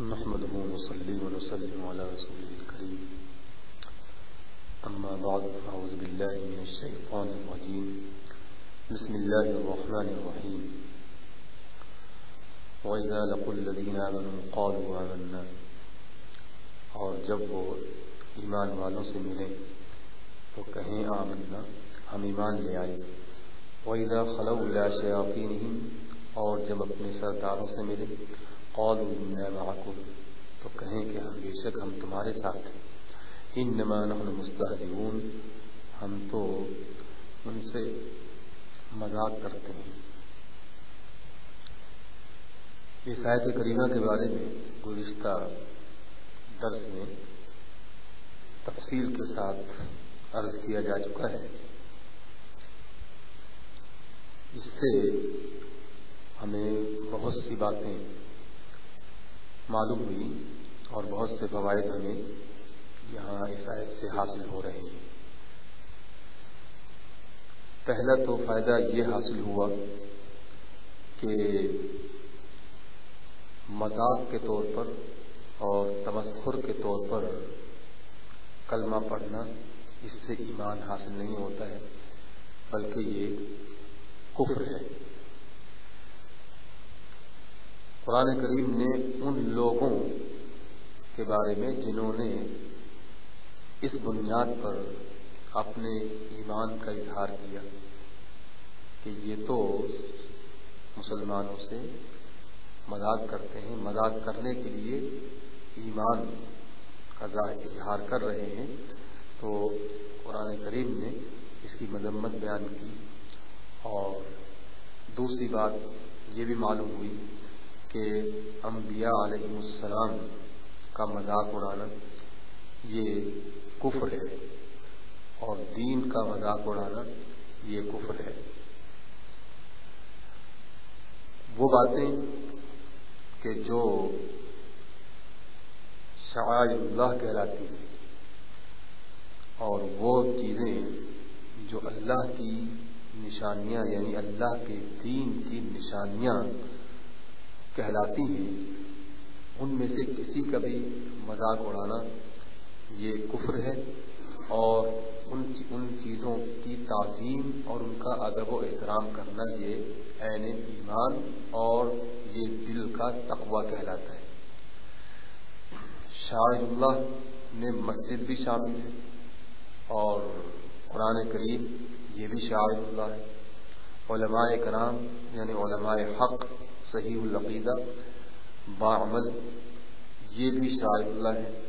نحمده ونصلي ونسلم على رسوله الكريم. أما بعد أعوذ بالله من الشيطان الرجيم. بسم الله الرحمن الرحيم. وإذا لقوا الذين آمنوا قالوا آمنا. اور جب وہ ایمان والوں سے ملیں تو کہیں آمنا، ہم ایمان لے آئے. وَإِذَا خَلَوْا إِلَى شَيَاطِينِهِمْ، اور جب اپنے سرداروں سے ملے قالوا إِنَّا مَعَكُمْ. تو کہیں کہ ہاں، بے شک ہم تمہارے ساتھ ہیں۔ انما نحن مستهزئون۔ ہم تو ان سے مذاق کرتے ہیں۔ اس آیت کریمہ کے بارے میں گزشتہ درس میں تفصیل کے ساتھ عرض کیا جا چکا ہے۔ اس سے ہمیں بہت سی باتیں معلوم ہوئی اور بہت سے فوائد ہمیں یہاں اس آیت سے حاصل ہو رہے ہیں۔ پہلا تو فائدہ یہ حاصل ہوا کہ مذاق کے طور پر اور تمسخر کے طور پر کلمہ پڑھنا اس سے ایمان حاصل نہیں ہوتا ہے، بلکہ یہ کفر ہے۔ قرآن کریم نے ان لوگوں کے بارے میں جنہوں نے اس بنیاد پر اپنے ایمان کا اظہار کیا کہ یہ تو مسلمانوں سے مذاق کرتے ہیں، مذاق کرنے کے لیے ایمان کا اظہار کر رہے ہیں۔ تو قرآن کریم نے اس کی مذمت بیان کی اور دوسری بات یہ بھی معلوم ہوئی کہ انبیاء علیہ السلام کا مذاق اڑانا، یہ کفر ہے۔ اور دین کا مذاق اڑانا، یہ کفر ہے۔ وہ باتیں کہ جو شعائر اللہ کہلاتی ہیں، اور وہ چیزیں جو اللہ کی نشانیاں یعنی اللہ کے دین کی نشانیاں کہلاتی ہیں۔ ان میں سے کسی کا بھی مذاق اڑانا یہ کفر ہے اور ان ان چیزوں کی تعظیم اور ان کا ادب و احترام کرنا یہ عین ایمان اور یہ دل کا تقوی کہلاتا ہے۔ شاہ اللہ میں مسجد بھی شامل ہے اور قرآن کریم یہ بھی شاعر اللہ ہے۔ علماء کرام یعنی علماء حق صحیح العقیدہ باعمل یہ بھی شاعر اللہ ہے۔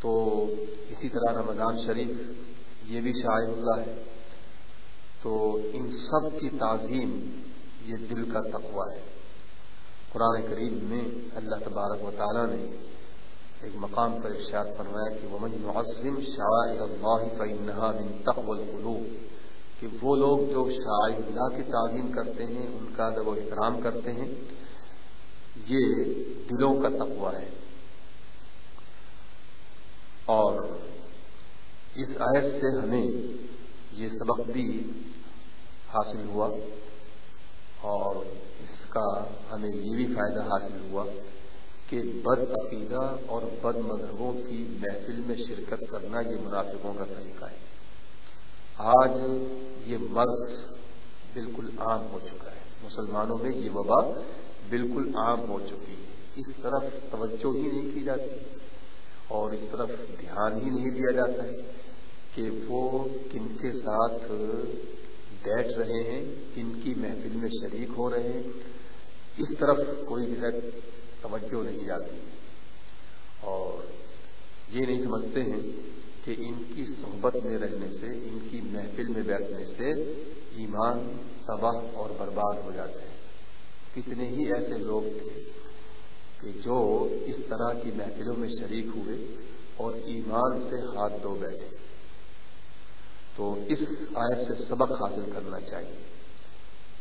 تو اسی طرح رمضان شریف، یہ بھی شاعر اللہ ہے۔ تو ان سب کی تعظیم یہ دل کا تقوی ہے۔ قرآن کریم میں اللہ تبارک و تعالیٰ نے ایک مقام پر ارشاد فرمایا کہ ومن معظم شعائر اللہ فإنها من تقوى القلوب۔ کہ وہ لوگ جو شاعر اللہ کی تعظیم کرتے ہیں، ان کا ادب و احترام کرتے ہیں، یہ دلوں کا تقوی ہے۔ اور اس آیت سے ہمیں یہ سبق بھی حاصل ہوا اور اس کا ہمیں یہ بھی فائدہ حاصل ہوا کہ بد عقیدہ اور بد مذہبوں کی محفل میں شرکت کرنا یہ منافقوں کا طریقہ ہے۔ آج یہ مرض بالکل عام ہو چکا ہے۔ مسلمانوں میں یہ وبا بالکل عام ہو چکی ہے۔ اس طرف توجہ ہی نہیں کی جاتی اور اس طرف دھیان ہی نہیں دیا جاتا ہے کہ وہ کن کے ساتھ بیٹھ رہے ہیں، کن کی محفل میں شریک ہو رہے ہیں۔ اس طرف کوئی جو ہے توجہ نہیں جاتی اور یہ نہیں سمجھتے ہیں کہ ان کی صحبت میں رہنے سے، ان کی محفل میں بیٹھنے سے ایمان تباہ اور برباد ہو جاتے ہیں کتنے ہی ایسے لوگ تھے کہ جو اس طرح کی محفلوں میں شریک ہوئے اور ایمان سے ہاتھ دھو بیٹھے۔ تو اس آیت سے سبق حاصل کرنا چاہیے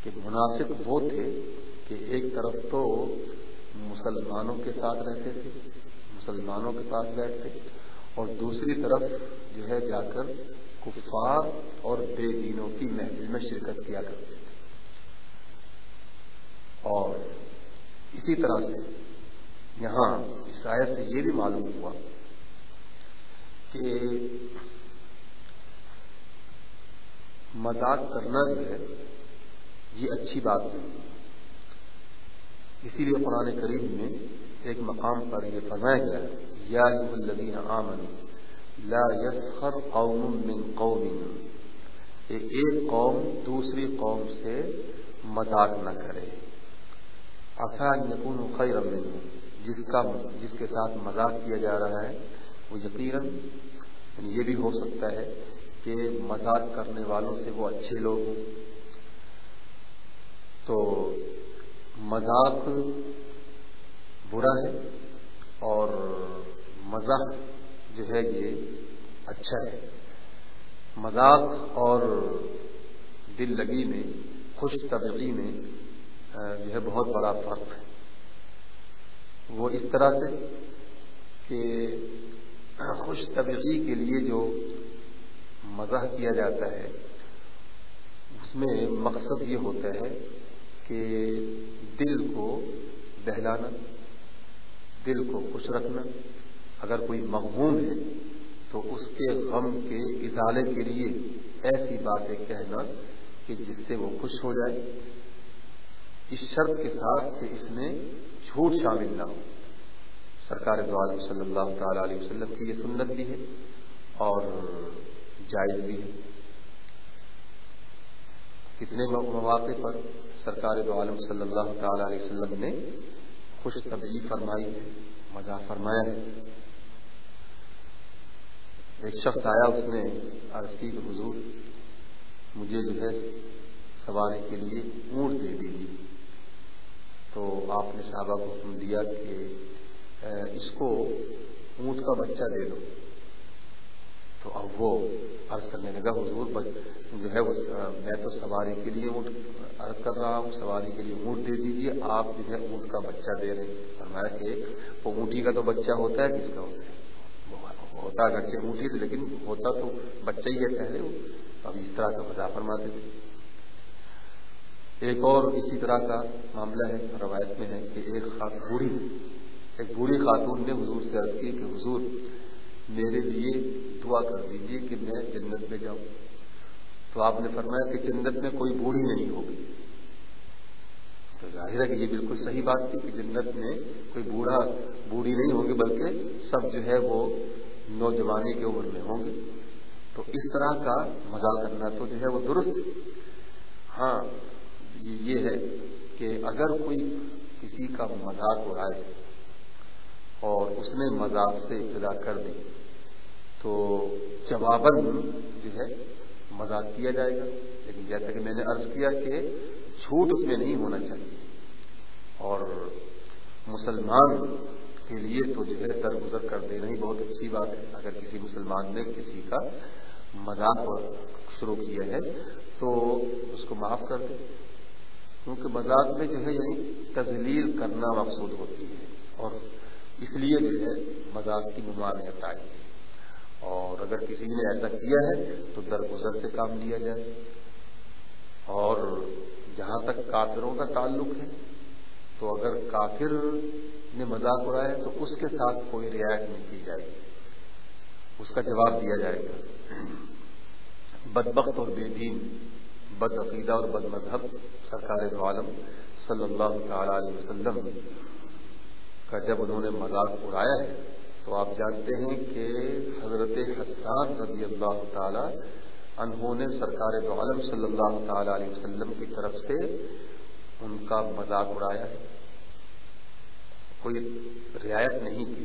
کہ مناسب وہ تھے کہ ایک طرف تو مسلمانوں کے ساتھ رہتے تھے، مسلمانوں کے پاس بیٹھتے اور دوسری طرف جو ہے جا کر کفار اور بے دینوں کی محفل میں شرکت کیا کرتے تھے اور اسی طرح سے یہاں اس آیت سے یہ بھی معلوم ہوا کہ مذاق کرنا جو ہے، یہ اچھی بات نہیں۔ اسی لیے قرآن کریم میں ایک مقام پر یہ فرمایا گیا ہے یا الذین آمنوا، لا يسخر قوم من قوم کہ ایک قوم دوسری قوم سے مذاق نہ کرے۔ آسان یقون خیر جس کا جس کے ساتھ مذاق کیا جا رہا ہے، وہ یقیناً یعنی یہ بھی ہو سکتا ہے کہ مذاق کرنے والوں سے وہ اچھے لوگ ہوں۔ تو مذاق برا ہے اور مذاق جو ہے یہ اچھا ہے۔ مذاق اور دل لگی میں، خوش طبقی میں جو ہے بہت بڑا فرق ہے۔ وہ اس طرح سے کہ خوش طبقی کے لیے جو مزاح کیا جاتا ہے، اس میں مقصد یہ ہوتا ہے کہ دل کو بہلانا، دل کو خوش رکھنا اگر کوئی مغموم ہے تو اس کے غم کے ازالے کے لیے ایسی باتیں کہنا کہ جس سے وہ خوش ہو جائے، اس شرط کے ساتھ کہ اس میں جھوٹ شامل نہ ہو۔ سرکار دعال صلی اللہ تعالی علیہ وسلم کی یہ سنت بھی ہے اور جائز بھی ہے۔ کتنے مواقع پر سرکار دو عالم صلی اللہ تعالی علیہ وسلم نے خوش طبعی فرمائی ہے مزہ فرمایا ہے۔ ایک شخص آیا، اس نے عرض کی کہ حضور، مجھے جو ہے سواری کے لیے اونٹ دے دیجیے۔ تو آپ نے صحابہ کو حکم دیا کہ اس کو اونٹ کا بچہ دے دو۔ تو اب وہ عرض کرنے لگا، حضور جو ہے میں تو سواری کے لیے اونٹ عرض کر رہا ہوں، سواری کے لیے اونٹ دے دیجیے، آپ جو ہے اونٹ کا بچہ دے رہے ہیں۔ فرمایا کہ وہ اونٹی کا تو بچہ ہوتا ہے، کس کا ہوتا ہے؟ ہوتا اگرچہ اونٹی تھی، لیکن ہوتا تو بچہ ہی ہے پہلے وہ۔ اب اس طرح کا مزاح فرماتے تھے ایک اور اسی طرح کا معاملہ ہے، روایت میں ہے کہ ایک خاتون بوڑھی، ایک بوڑھی خاتون نے حضور سے عرض کی کہ حضور، میرے لیے دعا کر دیجیے کہ میں جنت میں جاؤں۔ تو آپ نے فرمایا کہ جنت میں کوئی بوڑھی نہیں ہوگی۔ تو ظاہر ہے کہ یہ بالکل صحیح بات تھی کہ جنت میں کوئی بوڑھا، بوڑھی نہیں ہوگی، بلکہ سب جو ہے وہ نوجوانی کی عمر میں ہوں گے۔ تو اس طرح کا مزہ کرنا تو جو ہے وہ درست ہاں یہ ہے کہ اگر کوئی کسی کا مذاق اڑائے اور اس نے مذاق سے ابتدا کر دی، تو جواباً جو ہے مذاق کیا جائے گا۔ لیکن جیسا کہ میں نے عرض کیا کہ جھوٹ اس میں نہیں ہونا چاہیے۔ اور مسلمان کے لیے تو جو ہے درگزر کر دینا ہی بہت اچھی بات ہے۔ اگر کسی مسلمان نے کسی کا مذاق شروع کیا ہے تو اس کو معاف کر دے۔ کیونکہ مذاق میں جو ہے یعنی تزلیل کرنا مقصود ہوتی ہے اور اس لیے جو ہے مذاق کی ممانعت آئی ہے۔ اور اگر کسی نے ایسا کیا ہے تو درگزر سے کام لیا جائے۔ اور جہاں تک کافروں کا تعلق ہے تو اگر کافر نے مذاق اڑایا تو اس کے ساتھ کوئی رعایت نہیں کی جائے گی۔ اس کا جواب دیا جائے گا۔ بدبخت اور بے دین، بد عقیدہ اور بد مذہب، سرکار دو عالم صلی اللہ تعالی علیہ وسلم کا جب انہوں نے مذاق اڑایا ہے تو آپ جانتے ہیں کہ حضرت حسان رضی اللہ تعالی انہوں نے سرکار دو عالم صلی اللہ تعالی علیہ وسلم کی طرف سے ان کا مذاق اڑایا ہے۔ کوئی رعایت نہیں کی۔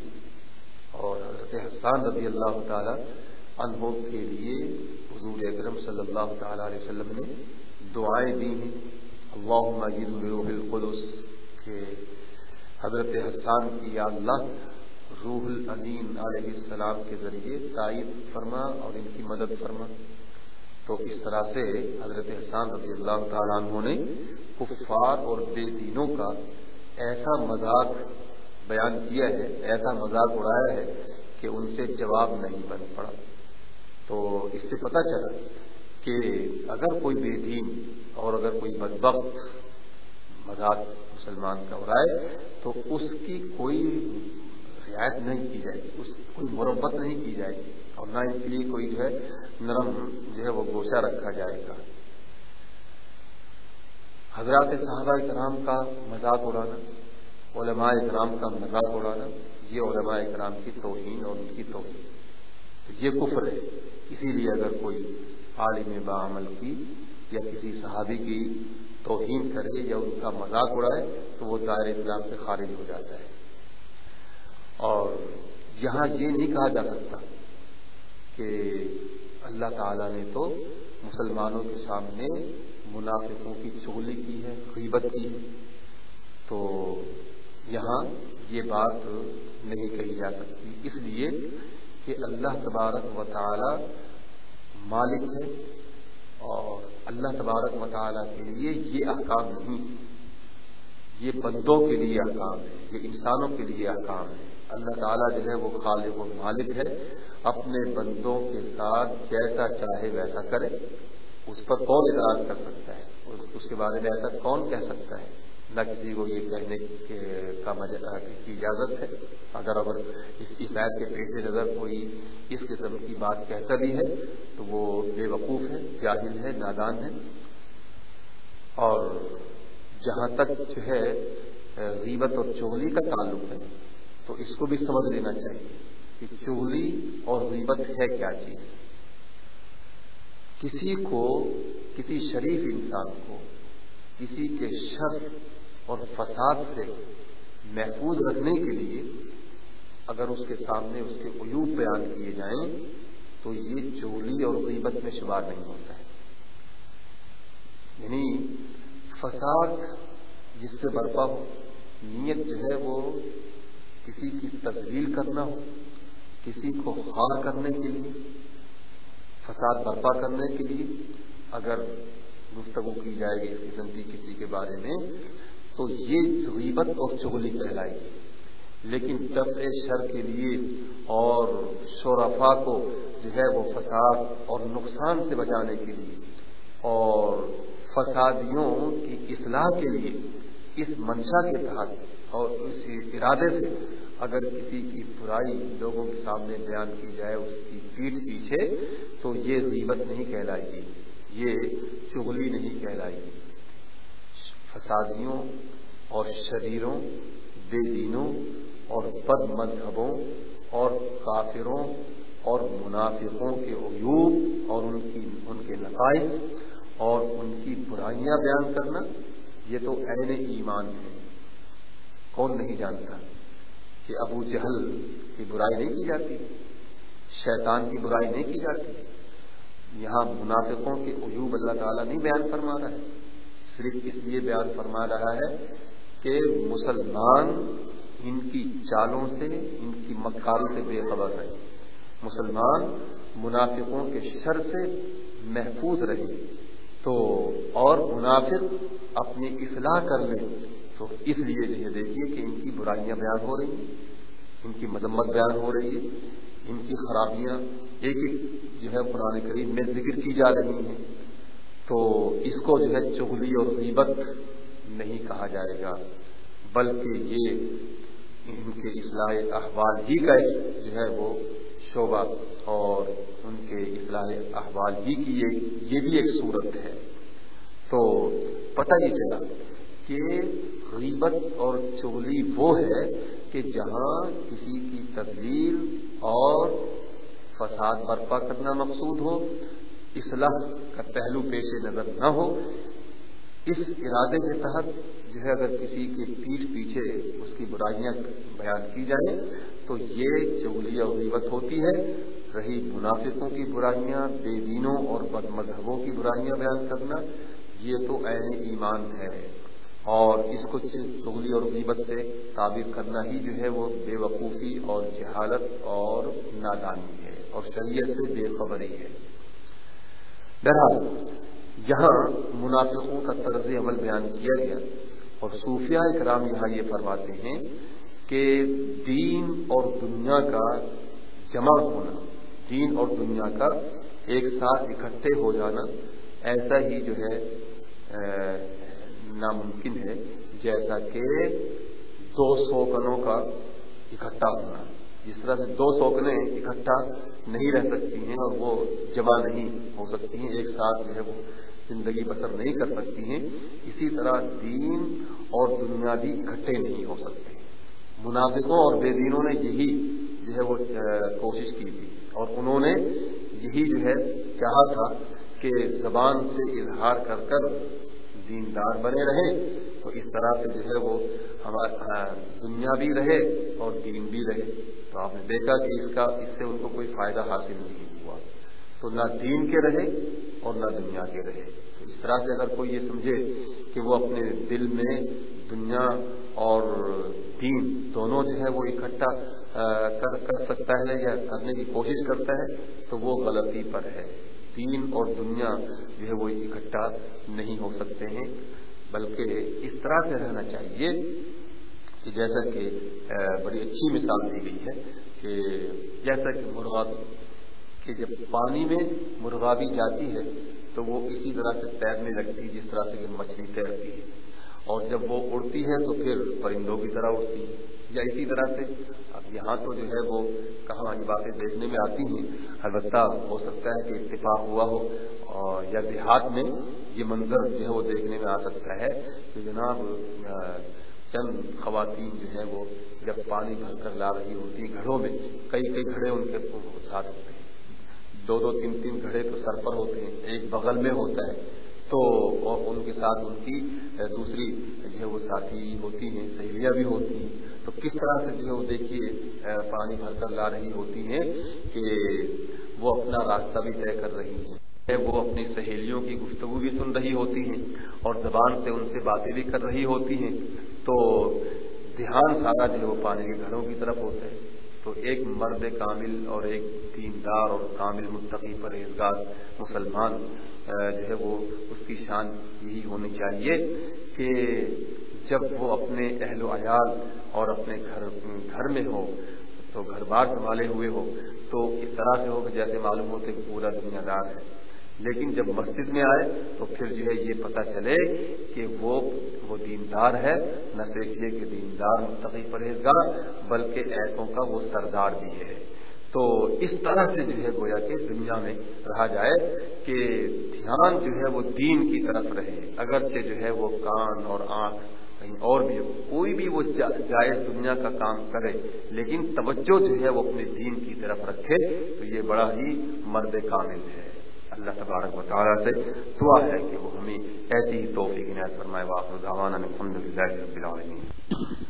اور حضرت حسان رضی اللہ تعالی انہوں کے لیے حضور اکرم صلی اللہ تعالی علیہ وسلم نے دعائیں دی ہیں۔ اللہ مجید روح القدس کہ حضرت حسان کی یا اللہ روح العین علیہ السلام کے ذریعے تائید فرما اور ان کی مدد فرما۔ تو اس طرح سے حضرت حسان رضی اللہ تعالیٰ عنہ نے کفار اور بے دینوں کا ایسا مذاق بیان کیا ہے، ایسا مذاق اڑایا ہے کہ ان سے جواب نہیں بن پڑا۔ تو اس سے پتہ چلا کہ اگر کوئی بے دین اور اگر کوئی بدبخت مذاق مسلمان کا ہو رہا ہے تو اس کی کوئی رعایت نہیں کی جائے گی، اس کوئی مربت نہیں کی جائے گی۔ اور نہ اس کے لیے کوئی جو ہے نرم جو ہے وہ گوشہ رکھا جائے گا۔ حضرات صحابہ کرام کا مذاق اڑانا علماء اکرام کا مذاق اڑانا یہ علماء اکرام کی توہین اور ان کی توہین۔ تو یہ کفر ہے۔ اسی لیے اگر کوئی عالم بعمل کی یا کسی صحابی کی توہین کرے یا ان کا مذاق اڑائے، تو وہ دائر اسلام سے خارج ہو جاتا ہے۔ اور یہاں یہ نہیں کہا جا سکتا کہ اللہ تعالی نے تو مسلمانوں کے سامنے منافقوں کی چغلی کی ہے، غیبت کی ہے۔ تو یہاں یہ بات نہیں کہی جا سکتی۔ اس لیے کہ اللہ تبارک و تعالی مالک ہے اور اللہ تبارک و تعالی کے لیے یہ احکام نہیں۔ یہ بندوں کے لیے احکام ہے، یہ انسانوں کے لیے احکام ہے۔ اللہ تعالیٰ جو ہے وہ خالق و مالک ہے، اپنے بندوں کے ساتھ جیسا چاہے ویسا کرے۔ اس پر کون اعتراض کر سکتا ہے؟ اس کے بارے میں ایسا کون کہہ سکتا ہے؟ نہ کسی کو یہ کہنے کا کی اجازت ہے۔ اگر اگر اس عیسائیت کے پیش نظر کوئی اس قسم کی بات کہتا بھی ہے، تو وہ بے وقوف ہے، جاہل ہے، نادان ہے۔ اور جہاں تک جو ہے غیبت اور چغلی کا تعلق ہے، تو اس کو بھی سمجھ لینا چاہیے کہ چغلی اور غیبت ہے کیا چیز۔ کسی کو، کسی شریف انسان کو، کسی کے شر اور فساد سے محفوظ رکھنے کے لیے اگر اس کے سامنے اس کے عیوب بیان کیے جائیں تو یہ چولی اور غیبت میں شمار نہیں ہوتا ہے۔ یعنی فساد جس سے برپا ہو، نیت جو ہے وہ کسی کی تصویر کرنا ہو، کسی کو ہار کرنے کے لیے، فساد برپا کرنے کے لیے اگر گفتگو کی جائے گی اس قسم کی کسی کے بارے میں تو یہ غیبت اور چغلی کہلائے گی لیکن دفع شر کے لیے اور شورفا کو جو ہے وہ فساد اور نقصان سے بچانے کے لیے اور فسادیوں کی اصلاح کے لیے اس منشا کے تحت اور اس ارادے سے اگر کسی کی برائی لوگوں کے سامنے بیان کی جائے، اس کی پیٹ پیچھے، تو یہ غیبت نہیں کہلائے گی یہ چغلی نہیں کہلائے گی فسادیوں اور شریروں، بے دینوں اور بد مذہبوں اور کافروں اور منافقوں کے عیوب اور ان کی، ان کے نقائص اور ان کی برائیاں بیان کرنا، یہ تو عین ایمان ہے کون نہیں جانتا کہ ابو جہل کی برائی نہیں کی جاتی؟ شیطان کی برائی نہیں کی جاتی؟ یہاں منافقوں کے عیوب اللہ تعالیٰ نہیں بیان فرما رہا ہے۔ صرف اس لیے بیان فرما رہا ہے کہ مسلمان ان کی چالوں سے، ان کی مکاروں سے بے خبر رہے مسلمان منافقوں کے شر سے محفوظ رہے تو اور منافق اپنی اصلاح کر لیں۔ تو اس لیے جو ہے دیکھیے کہ ان کی برائیاں بیان ہو رہی ہیں، ان کی مذمت بیان ہو رہی ہے، ان کی خرابیاں ایک ایک جو ہے قرآن کریم میں ذکر کی جا رہی ہیں۔ تو اس کو جو ہے چغلی اور غیبت نہیں کہا جائے گا، بلکہ یہ ان کے اصلاح احوال ہی کا جو ہے وہ شعبہ اور ان کے اصلاح احوال ہی کی یہ بھی ایک صورت ہے۔ تو پتہ یہ چلا کہ غیبت اور چغلی وہ ہے کہ جہاں کسی کی تصویر اور فساد برپا کرنا مقصود ہو اصلاح کا پہلو پیش نظر نہ ہو۔ اس ارادے کے تحت جو ہے اگر کسی کے پیٹھ پیچھے اس کی برائیاں بیان کی جائیں تو یہ چغلی اور غیبت ہوتی ہے۔ رہی منافقوں کی برائیاں، بے دینوں اور بد مذہبوں کی برائیاں بیان کرنا، یہ تو عین ایمان ہے۔ اور اس کو چغلی اور غیبت سے تعبیر کرنا ہی جو ہے وہ بے وقوفی اور جہالت اور نادانی ہے اور شریعت سے بے خبری ہے۔ بہرحال، یہاں منافقوں کا طرز عمل بیان کیا گیا اور صوفیہ اکرام یہاں یہ فرماتے ہیں کہ دین اور دنیا کا جمع ہونا، دین اور دنیا کا ایک ساتھ اکٹھے ہو جانا ایسا ہی جو ہے ناممکن ہے، جیسا کہ دو سوکنوں کا اکٹھا ہونا۔ جس طرح سے دو سوکنیں اکٹھا نہیں رہ سکتی ہیں اور وہ جمع نہیں ہو سکتی ہیں، ایک ساتھ جو ہے وہ زندگی بسر نہیں کر سکتی ہیں، اسی طرح دین اور دنیا بھی اکٹھے نہیں ہو سکتے۔ منافقوں اور بے دینوں نے یہی جو ہے وہ کوشش کی تھی۔ اور انہوں نے یہی جو ہے چاہا تھا کہ زبان سے اظہار کر کر دیندار بنے رہے، تو اس طرح سے جو ہے وہ ہمارا دنیا بھی رہے اور دین بھی رہے۔ تو آپ نے دیکھا کہ اس کا اس سے ان کو کوئی فائدہ حاصل نہیں ہوا۔ تو نہ دین کے رہے اور نہ دنیا کے رہے۔ تو اس طرح سے اگر کوئی یہ سمجھے کہ وہ اپنے دل میں دنیا اور دین دونوں جو ہے وہ اکٹھا کر سکتا ہے یا کرنے کی کوشش کرتا ہے، تو وہ غلطی پر ہے۔ دین اور دنیا جو ہے وہ اکٹھا نہیں ہو سکتے ہیں، بلکہ اس طرح سے رہنا چاہیے۔ کہ جیسا کہ بڑی اچھی مثال دی گئی ہے کہ جیسا کہ مرغا، کہ جب پانی میں مرغابی جاتی ہے تو وہ اسی طرح سے تیرنے لگتی ہے جس طرح سے کہ مچھلی تیرتی ہے۔ اور جب وہ اڑتی ہے تو پھر پرندوں کی طرح اڑتی ہے۔ یا اسی طرح سے اب یہاں تو جو ہے وہ کہاں یہ باتیں دیکھنے میں آتی ہیں۔ البتہ ہو سکتا ہے کہ اتفاق ہوا ہو، اور یا دیہات میں یہ منظر جو ہے وہ دیکھنے میں آ سکتا ہے۔ کہ جناب چند خواتین جو ہیں وہ جب پانی بھر کر لا رہی ہوتی ہیں گھڑوں میں، کئی کئی گھڑے ان کے ساتھ ہوتے ہیں۔ دو دو تین تین گھڑے تو سر پر ہوتے ہیں، ایک بغل میں ہوتا ہے۔ تو ان کے ساتھ ان کی دوسری جو ہے وہ ساتھی ہوتی ہیں، سہیلیاں بھی ہوتی ہیں۔ تو کس طرح سے جو ہے وہ دیکھیے پانی بھر کر لا رہی ہوتی ہیں کہ وہ اپنا راستہ بھی طے کر رہی ہیں۔ وہ اپنی سہیلیوں کی گفتگو بھی سن رہی ہوتی ہیں اور زبان سے ان سے باتیں بھی کر رہی ہوتی ہیں۔ تو دھیان سارا جو ہے وہ پانی کے گھروں کی طرف ہوتا ہے۔ تو ایک مرد کامل اور ایک دیندار اور کامل متقی پرہیزگار مسلمان جو ہے وہ اس کی شان یہی ہونی چاہیے کہ جب وہ اپنے اہل و عیال اور اپنے گھر گھر میں ہو، تو گھر بار سنبھالے ہوئے ہو، تو اس طرح سے ہو کہ جیسے معلوم ہو کہ پورا دنیا دار ہے۔ لیکن جب مسجد میں آئے تو پھر جو ہے یہ پتہ چلے کہ وہ وہ دیندار ہے، نہ صرف یہ کہ دیندار، متقی پرہیزگار، بلکہ ایسوں کا وہ سردار بھی ہے۔ تو اس طرح سے جو ہے گویا کہ دنیا میں رہا جائے کہ دھیان جو ہے وہ دین کی طرف رہے۔ اگرچہ جو ہے وہ کان اور آنکھ کہیں اور بھی کوئی بھی وہ جائز دنیا کا کام کرے، لیکن توجہ جو ہے وہ اپنے دین کی طرف رکھے، تو یہ بڑا ہی مرد کامل ہے۔ اللہ تبارک و تعالیٰ سے دعا ہے کہ وہ ہمیں ایسی ہی توفیق عنایت فرمائے واقع الحمد للہ رب العالمین۔